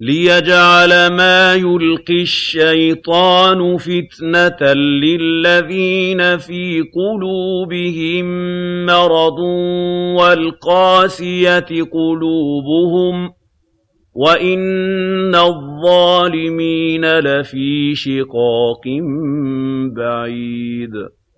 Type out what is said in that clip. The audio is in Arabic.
لِيَجْعَلَ مَا يُلْقِي الشَّيْطَانُ فِتْنَةً لِّلَّذِينَ فِي قُلُوبِهِم مَّرَضٌ وَالْقَاسِيَةِ قُلُوبُهُمْ ۗ وَإِنَّ الظَّالِمِينَ لَفِي شِقَاقٍ بَعِيدٍ